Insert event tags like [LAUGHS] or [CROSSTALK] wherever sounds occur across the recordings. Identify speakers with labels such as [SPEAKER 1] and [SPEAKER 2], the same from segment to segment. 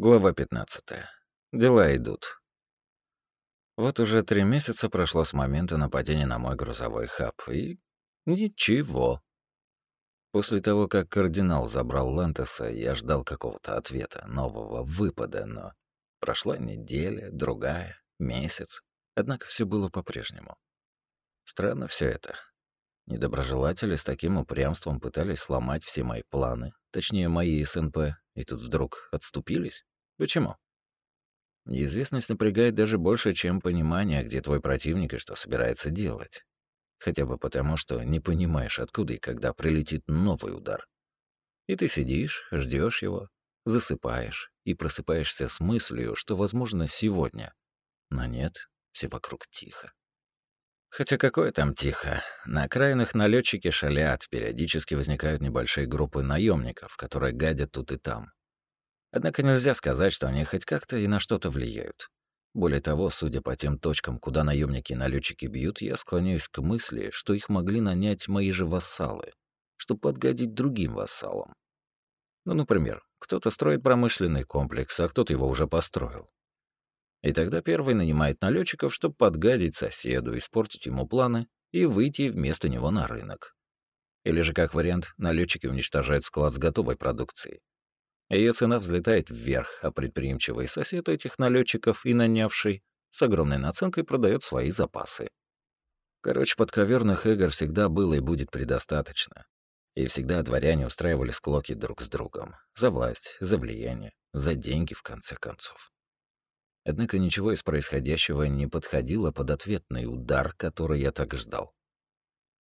[SPEAKER 1] Глава 15. Дела идут. Вот уже три месяца прошло с момента нападения на мой грузовой хаб, и ничего. После того, как кардинал забрал Лантеса, я ждал какого-то ответа, нового выпада, но прошла неделя, другая, месяц, однако все было по-прежнему. Странно все это. Недоброжелатели с таким упрямством пытались сломать все мои планы, точнее, мои СНП, и тут вдруг отступились. Почему? Неизвестность напрягает даже больше, чем понимание, где твой противник и что собирается делать. Хотя бы потому, что не понимаешь, откуда и когда прилетит новый удар. И ты сидишь, ждешь его, засыпаешь и просыпаешься с мыслью, что, возможно, сегодня. Но нет, все вокруг тихо. Хотя какое там тихо. На окраинах налетчики шалят, периодически возникают небольшие группы наемников, которые гадят тут и там. Однако нельзя сказать, что они хоть как-то и на что-то влияют. Более того, судя по тем точкам, куда наемники и налетчики бьют, я склоняюсь к мысли, что их могли нанять мои же вассалы, чтобы подгадить другим вассалам. Ну, например, кто-то строит промышленный комплекс, а кто-то его уже построил. И тогда первый нанимает налетчиков, чтобы подгадить соседу, испортить ему планы и выйти вместо него на рынок. Или же, как вариант, налетчики уничтожают склад с готовой продукцией. Ее цена взлетает вверх, а предприимчивый сосед этих налетчиков и нанявший с огромной наценкой продает свои запасы. Короче, подковерных игр всегда было и будет предостаточно. И всегда дворяне устраивали склоки друг с другом. За власть, за влияние, за деньги, в конце концов. Однако ничего из происходящего не подходило под ответный удар, который я так ждал.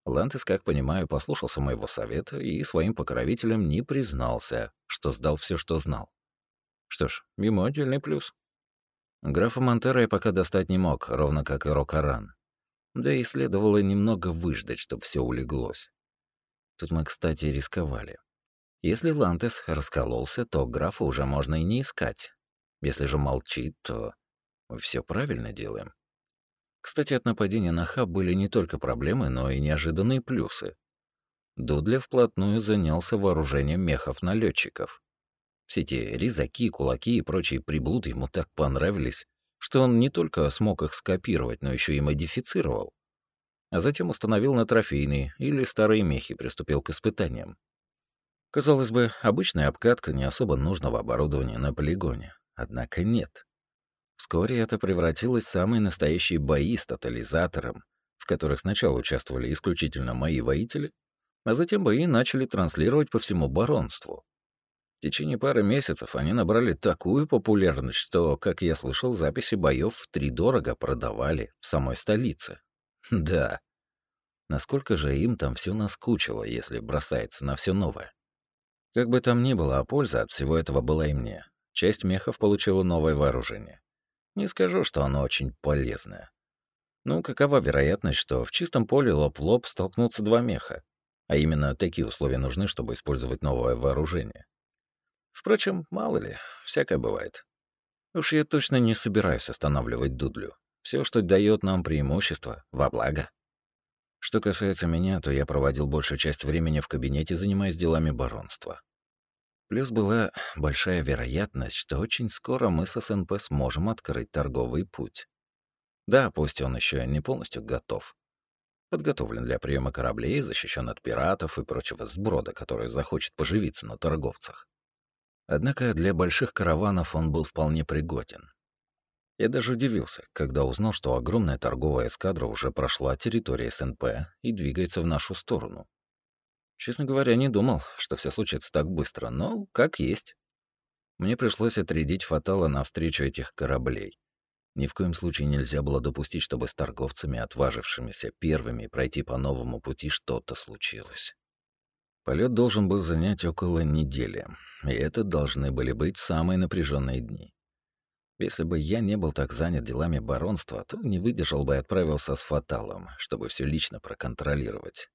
[SPEAKER 1] Лантес, как понимаю, послушался моего совета и своим покровителям не признался, что сдал все, что знал. Что ж, ему отдельный плюс. Графа Монтера я пока достать не мог, ровно как и Рокаран. Да и следовало немного выждать, чтобы все улеглось. Тут мы, кстати, рисковали. Если Лантес раскололся, то графа уже можно и не искать. Если же молчит, то мы все правильно делаем. Кстати, от нападения на хаб были не только проблемы, но и неожиданные плюсы. Дудля вплотную занялся вооружением мехов-налетчиков. Все эти резаки, кулаки и прочие приблуды ему так понравились, что он не только смог их скопировать, но еще и модифицировал. А затем установил на трофейные или старые мехи, приступил к испытаниям. Казалось бы, обычная обкатка не особо нужного оборудования на полигоне. Однако нет. Вскоре это превратилось в самые настоящие бои с тотализатором, в которых сначала участвовали исключительно мои воители, а затем бои начали транслировать по всему баронству. В течение пары месяцев они набрали такую популярность, что, как я слышал, записи боев втридорого продавали в самой столице. [LAUGHS] Да. Насколько же им там все наскучило, если бросается на все новое? Как бы там ни было, а польза от всего этого была и мне. Часть мехов получила новое вооружение. Не скажу, что оно очень полезное. Ну, какова вероятность, что в чистом поле лоб в лоб столкнутся два меха? А именно такие условия нужны, чтобы использовать новое вооружение. Впрочем, мало ли, всякое бывает. Уж я точно не собираюсь останавливать Дудлю. Все, что дает нам преимущество, во благо. Что касается меня, то я проводил большую часть времени в кабинете, занимаясь делами баронства. Плюс была большая вероятность, что очень скоро мы с СНП сможем открыть торговый путь. Да, пусть он еще не полностью готов. Подготовлен для приема кораблей, защищен от пиратов и прочего сброда, который захочет поживиться на торговцах. Однако для больших караванов он был вполне пригоден. Я даже удивился, когда узнал, что огромная торговая эскадра уже прошла территорию СНП и двигается в нашу сторону. Честно говоря, не думал, что все случится так быстро, но как есть. Мне пришлось отрядить Фатала навстречу этих кораблей. Ни в коем случае нельзя было допустить, чтобы с торговцами, отважившимися первыми пройти по новому пути, что-то случилось. Полет должен был занять около недели, и это должны были быть самые напряженные дни. Если бы я не был так занят делами баронства, то не выдержал бы и отправился с Фаталом, чтобы все лично проконтролировать.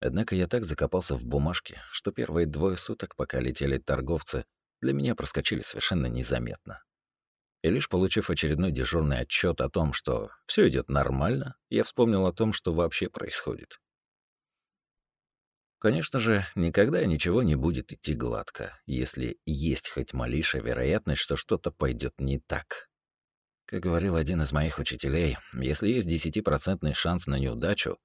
[SPEAKER 1] Однако я так закопался в бумажке, что первые двое суток, пока летели торговцы, для меня проскочили совершенно незаметно. И лишь получив очередной дежурный отчет о том, что все идет нормально, я вспомнил о том, что вообще происходит. Конечно же, никогда ничего не будет идти гладко, если есть хоть малейшая вероятность, что что-то пойдет не так. Как говорил один из моих учителей, если есть десятипроцентный шанс на неудачу,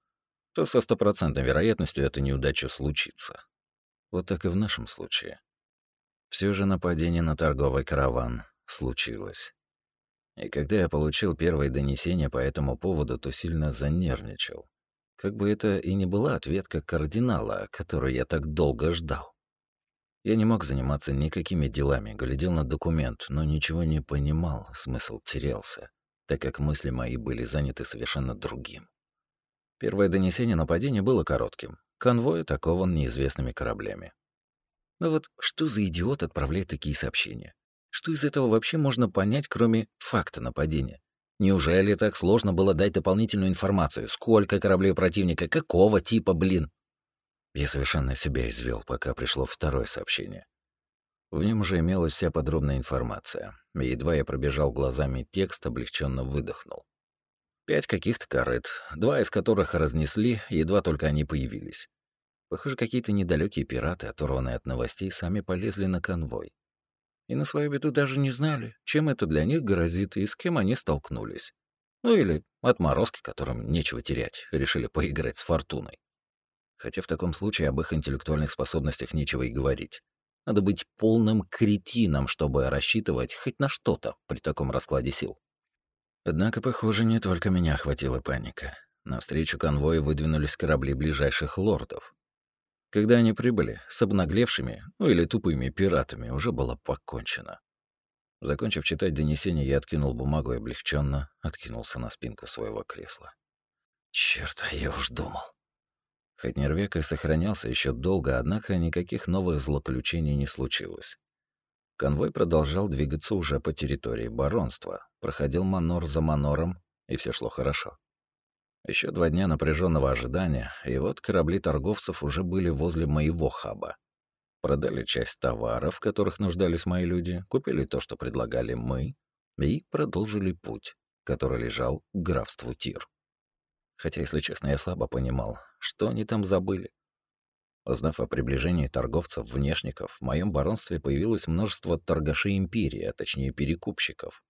[SPEAKER 1] то со стопроцентной вероятностью эта неудача случится. Вот так и в нашем случае. Все же нападение на торговый караван случилось. И когда я получил первое донесение по этому поводу, то сильно занервничал. Как бы это и не была ответка кардинала, которую я так долго ждал. Я не мог заниматься никакими делами, глядел на документ, но ничего не понимал, смысл терялся, так как мысли мои были заняты совершенно другим. Первое донесение нападения было коротким. Конвой атакован неизвестными кораблями. Но вот что за идиот отправляет такие сообщения? Что из этого вообще можно понять, кроме факта нападения? Неужели так сложно было дать дополнительную информацию? Сколько кораблей противника? Какого типа, блин? Я совершенно себя извел, пока пришло второе сообщение. В нем уже имелась вся подробная информация. Едва я пробежал глазами текст, облегченно выдохнул. Пять каких-то корыт, два из которых разнесли, едва только они появились. Похоже, какие-то недалекие пираты, оторванные от новостей, сами полезли на конвой. И на свою беду даже не знали, чем это для них грозит и с кем они столкнулись. Ну или отморозки, которым нечего терять, решили поиграть с фортуной. Хотя в таком случае об их интеллектуальных способностях нечего и говорить. Надо быть полным кретином, чтобы рассчитывать хоть на что-то при таком раскладе сил. Однако, похоже, не только меня охватила паника. Навстречу конвою выдвинулись корабли ближайших лордов. Когда они прибыли, с обнаглевшими, ну или тупыми пиратами, уже было покончено. Закончив читать донесение, я откинул бумагу и облегченно откинулся на спинку своего кресла. Черт, а я уж думал. Хоть Нервек и сохранялся еще долго, однако никаких новых злоключений не случилось. Конвой продолжал двигаться уже по территории баронства, проходил манор за манором, и все шло хорошо. Еще два дня напряженного ожидания, и вот корабли торговцев уже были возле моего хаба. Продали часть товаров, которых нуждались мои люди, купили то, что предлагали мы, и продолжили путь, который лежал к графству Тир. Хотя, если честно, я слабо понимал, что они там забыли. Узнав о приближении торговцев-внешников, в моем баронстве появилось множество торгашей империи, а точнее перекупщиков.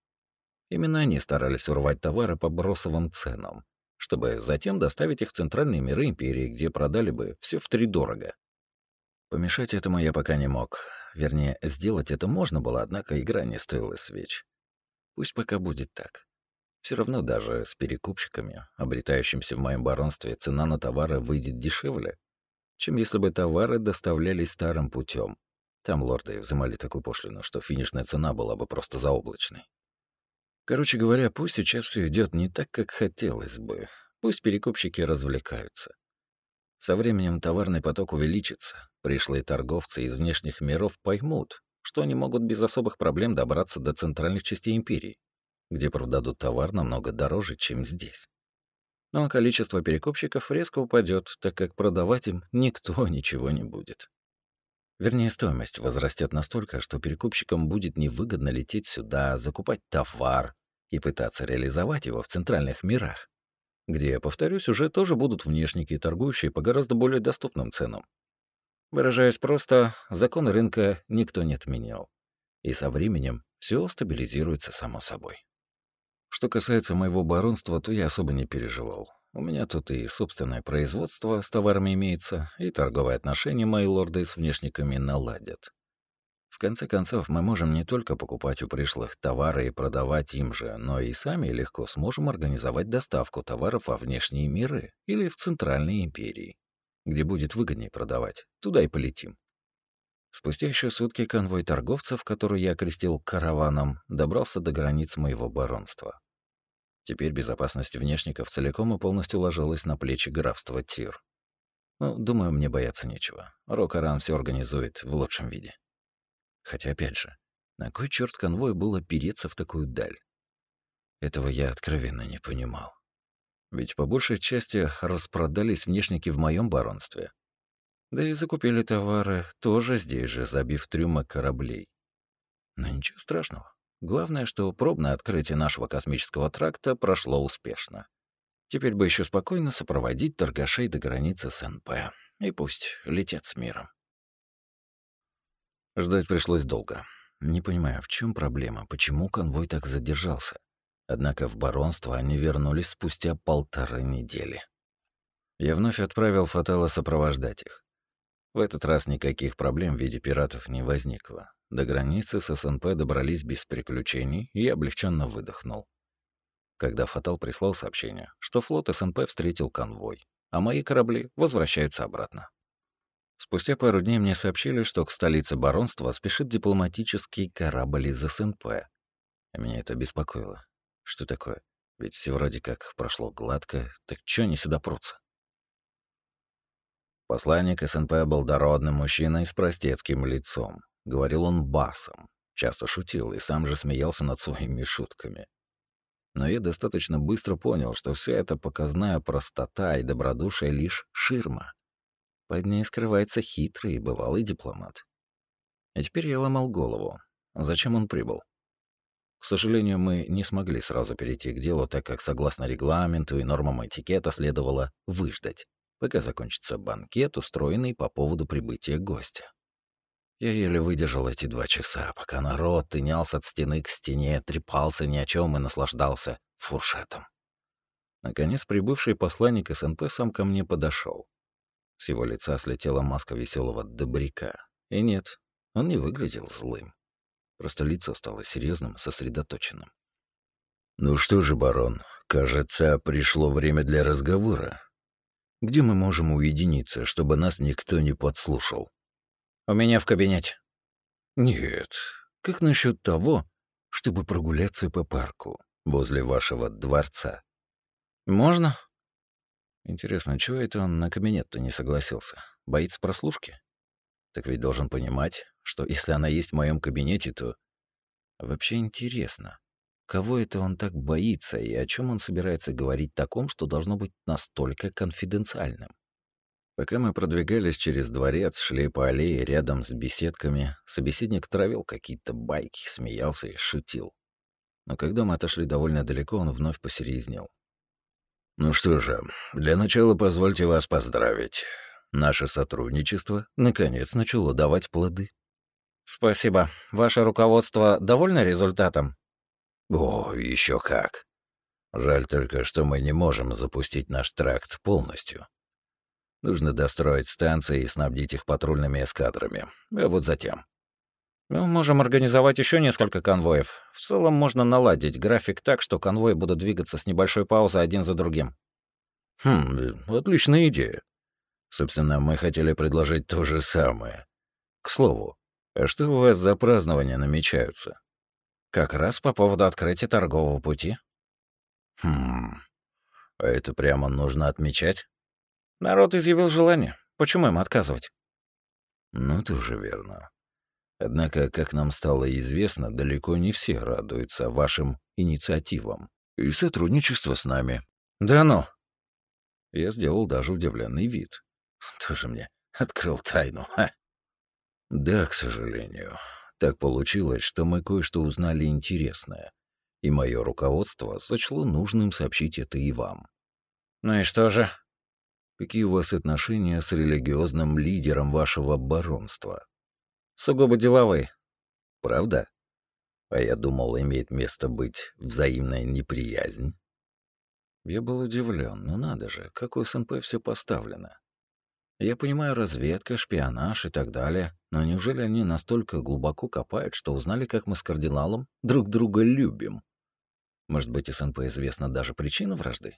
[SPEAKER 1] Именно они старались урвать товары по бросовым ценам, чтобы затем доставить их в центральные миры империи, где продали бы все втридорого. Помешать этому я пока не мог. Вернее, сделать это можно было, однако игра не стоила свеч. Пусть пока будет так. Все равно даже с перекупщиками, обретающимся в моем баронстве, цена на товары выйдет дешевле, чем если бы товары доставлялись старым путем. Там лорды взимали такую пошлину, что финишная цена была бы просто заоблачной. Короче говоря, пусть сейчас все идет не так, как хотелось бы. Пусть перекупщики развлекаются. Со временем товарный поток увеличится. Пришлые торговцы из внешних миров поймут, что они могут без особых проблем добраться до центральных частей империи где продадут товар намного дороже, чем здесь. Но количество перекупщиков резко упадет, так как продавать им никто [LAUGHS] ничего не будет. Вернее, стоимость возрастет настолько, что перекупщикам будет невыгодно лететь сюда, закупать товар и пытаться реализовать его в центральных мирах, где, повторюсь, уже тоже будут внешники, торгующие по гораздо более доступным ценам. Выражаясь просто, законы рынка никто не отменял. И со временем все стабилизируется само собой. Что касается моего баронства, то я особо не переживал. У меня тут и собственное производство с товарами имеется, и торговые отношения мои лорды с внешниками наладят. В конце концов, мы можем не только покупать у пришлых товары и продавать им же, но и сами легко сможем организовать доставку товаров во внешние миры или в центральные империи, где будет выгоднее продавать. Туда и полетим. Спустя еще сутки конвой торговцев, который я окрестил караваном, добрался до границ моего баронства. Теперь безопасность внешников целиком и полностью ложилась на плечи графства Тир. Ну, думаю, мне бояться нечего. Рокаран все организует в лучшем виде. Хотя, опять же, на кой черт конвой было переться в такую даль? Этого я откровенно не понимал. Ведь по большей части распродались внешники в моем баронстве. Да и закупили товары тоже здесь же, забив трюмы кораблей. Но ничего страшного. Главное, что пробное открытие нашего космического тракта прошло успешно. Теперь бы еще спокойно сопроводить торгашей до границы СНП. и пусть летят с миром. Ждать пришлось долго. Не понимаю, в чем проблема, почему конвой так задержался. Однако в баронство они вернулись спустя полторы недели. Я вновь отправил Фатала сопровождать их. В этот раз никаких проблем в виде пиратов не возникло. До границы с СНП добрались без приключений, и я облегченно выдохнул. Когда Фатал прислал сообщение, что флот СНП встретил конвой, а мои корабли возвращаются обратно. Спустя пару дней мне сообщили, что к столице баронства спешит дипломатический корабль из СНП. И меня это беспокоило. Что такое? Ведь все вроде как прошло гладко, так чё они сюда прутся? Посланник СНП был дородным мужчиной с простецким лицом. Говорил он басом, часто шутил и сам же смеялся над своими шутками. Но я достаточно быстро понял, что вся эта показная простота и добродушие — лишь ширма. Под ней скрывается хитрый и бывалый дипломат. И теперь я ломал голову. Зачем он прибыл? К сожалению, мы не смогли сразу перейти к делу, так как, согласно регламенту и нормам этикета, следовало выждать, пока закончится банкет, устроенный по поводу прибытия гостя. Я еле выдержал эти два часа, пока народ тынялся от стены к стене, трепался ни о чем и наслаждался фуршетом. Наконец, прибывший посланник СНП сам ко мне подошел. С его лица слетела маска веселого добряка. И нет, он не выглядел злым. Просто лицо стало серьезным, сосредоточенным. «Ну что же, барон, кажется, пришло время для разговора. Где мы можем уединиться, чтобы нас никто не подслушал?» «У меня в кабинете». «Нет. Как насчет того, чтобы прогуляться по парку возле вашего дворца?» «Можно?» Интересно, чего это он на кабинет-то не согласился? Боится прослушки? Так ведь должен понимать, что если она есть в моем кабинете, то... Вообще интересно, кого это он так боится и о чем он собирается говорить таком, что должно быть настолько конфиденциальным? Пока мы продвигались через дворец, шли по аллее рядом с беседками, собеседник травил какие-то байки, смеялся и шутил. Но когда мы отошли довольно далеко, он вновь посерьезнел. Ну что же, для начала позвольте вас поздравить. Наше сотрудничество наконец начало давать плоды. Спасибо. Ваше руководство довольно результатом? О, еще как. Жаль только, что мы не можем запустить наш тракт полностью. Нужно достроить станции и снабдить их патрульными эскадрами. А вот затем. Мы можем организовать еще несколько конвоев. В целом можно наладить график так, что конвои будут двигаться с небольшой паузой один за другим. Хм, отличная идея. Собственно, мы хотели предложить то же самое. К слову, а что у вас за празднования намечаются? Как раз по поводу открытия торгового пути. Хм, а это прямо нужно отмечать? Народ изъявил желание. Почему им отказывать? Ну, тоже верно. Однако, как нам стало известно, далеко не все радуются вашим инициативам и сотрудничество с нами. Да ну! Я сделал даже удивленный вид. Тоже мне открыл тайну, ха. Да, к сожалению. Так получилось, что мы кое-что узнали интересное, и мое руководство сочло нужным сообщить это и вам. Ну и что же? Какие у вас отношения с религиозным лидером вашего баронства? сугубо деловые. Правда? А я думал, имеет место быть взаимная неприязнь. Я был удивлен. Ну надо же, как у СНП все поставлено. Я понимаю, разведка, шпионаж и так далее, но неужели они настолько глубоко копают, что узнали, как мы с кардиналом друг друга любим? Может быть, СНП известна даже причина вражды?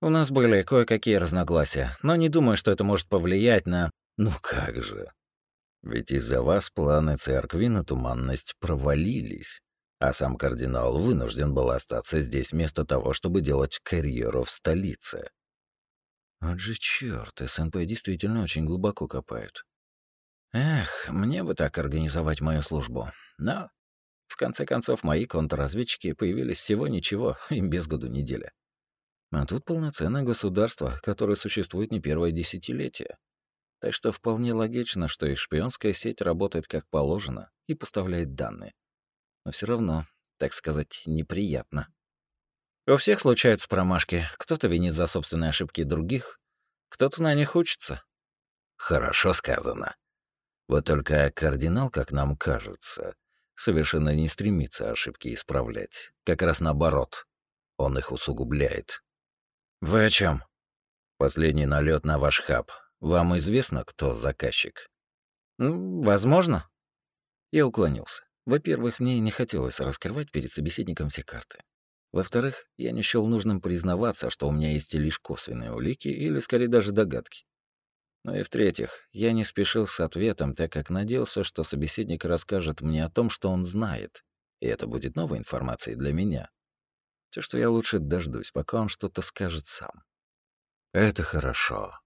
[SPEAKER 1] У нас были кое-какие разногласия, но не думаю, что это может повлиять на... Ну как же. Ведь из-за вас планы церкви на туманность провалились, а сам кардинал вынужден был остаться здесь вместо того, чтобы делать карьеру в столице. Вот же чёрт, СНП действительно очень глубоко копают. Эх, мне бы так организовать мою службу. Но, в конце концов, мои контрразведчики появились всего ничего, [LAUGHS] им без году неделя. А тут полноценное государство, которое существует не первое десятилетие. Так что вполне логично, что их шпионская сеть работает как положено и поставляет данные. Но все равно, так сказать, неприятно. У всех случаются промашки. Кто-то винит за собственные ошибки других, кто-то на них учится. Хорошо сказано. Вот только кардинал, как нам кажется, совершенно не стремится ошибки исправлять. Как раз наоборот. Он их усугубляет. Вы о чем? Последний налет на ваш хаб. Вам известно, кто заказчик? Ну, возможно. Я уклонился. Во-первых, мне не хотелось раскрывать перед собеседником все карты. Во-вторых, я не счёл нужным признаваться, что у меня есть лишь косвенные улики или, скорее, даже догадки. Ну и в-третьих, я не спешил с ответом, так как надеялся, что собеседник расскажет мне о том, что он знает, и это будет новой информацией для меня. То, что я лучше дождусь, пока он что-то скажет сам. Это хорошо.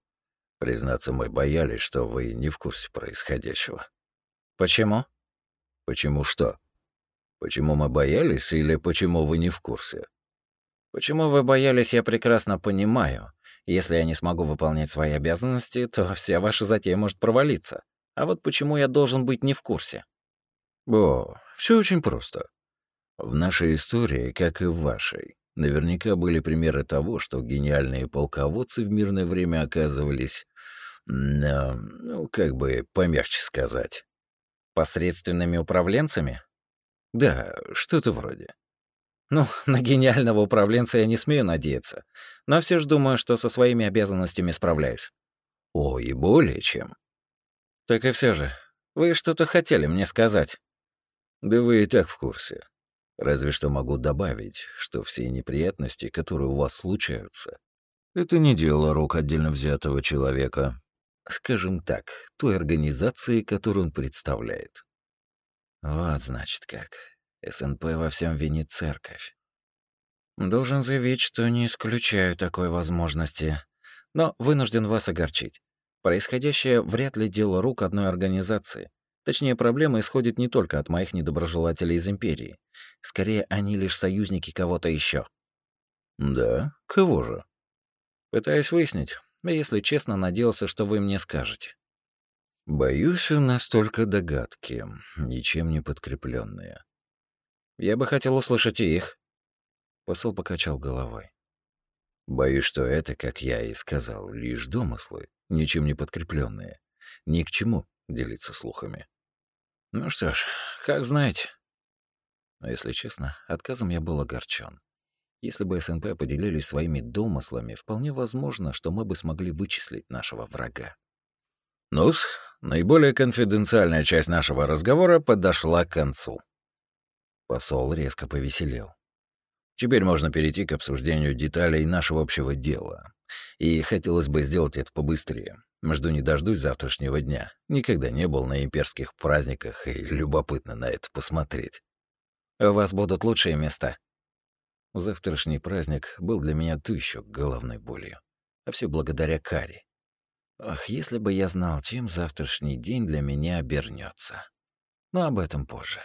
[SPEAKER 1] Признаться, мы боялись, что вы не в курсе происходящего. Почему? Почему что? Почему мы боялись или почему вы не в курсе? Почему вы боялись, я прекрасно понимаю. Если я не смогу выполнять свои обязанности, то вся ваша затея может провалиться. А вот почему я должен быть не в курсе? О, все очень просто. В нашей истории, как и в вашей, наверняка были примеры того, что гениальные полководцы в мирное время оказывались, ну, как бы помягче сказать, посредственными управленцами? Да, что-то вроде. Ну, [LAUGHS] на гениального управленца я не смею надеяться, но все же думаю, что со своими обязанностями справляюсь. О, и более чем. Так и все же, вы что-то хотели мне сказать? Да вы и так в курсе. Разве что могу добавить, что все неприятности, которые у вас случаются, это не дело рук отдельно взятого человека. Скажем так, той организации, которую он представляет. Вот значит как. СНП во всем винит церковь. Должен заявить, что не исключаю такой возможности, но вынужден вас огорчить. Происходящее вряд ли дело рук одной организации. Точнее, проблема исходит не только от моих недоброжелателей из Империи. Скорее, они лишь союзники кого-то еще. Да? Кого же? Пытаюсь выяснить. Если честно, надеялся, что вы мне скажете. Боюсь, у нас только догадки, ничем не подкрепленные. Я бы хотел услышать и их. Посол покачал головой. Боюсь, что это, как я и сказал, лишь домыслы, ничем не подкрепленные. Ни к чему делиться слухами. Ну что ж, как знаете. Но если честно, отказом я был огорчен. Если бы СНП поделились своими домыслами, вполне возможно, что мы бы смогли вычислить нашего врага. Ну наиболее конфиденциальная часть нашего разговора подошла к концу. Посол резко повеселел. Теперь можно перейти к обсуждению деталей нашего общего дела. И хотелось бы сделать это побыстрее. Жду не дождусь завтрашнего дня. Никогда не был на имперских праздниках и любопытно на это посмотреть. У вас будут лучшие места. Завтрашний праздник был для меня тысячу головной болью. А все благодаря Кари. Ах, если бы я знал, чем завтрашний день для меня обернется. Но об этом позже.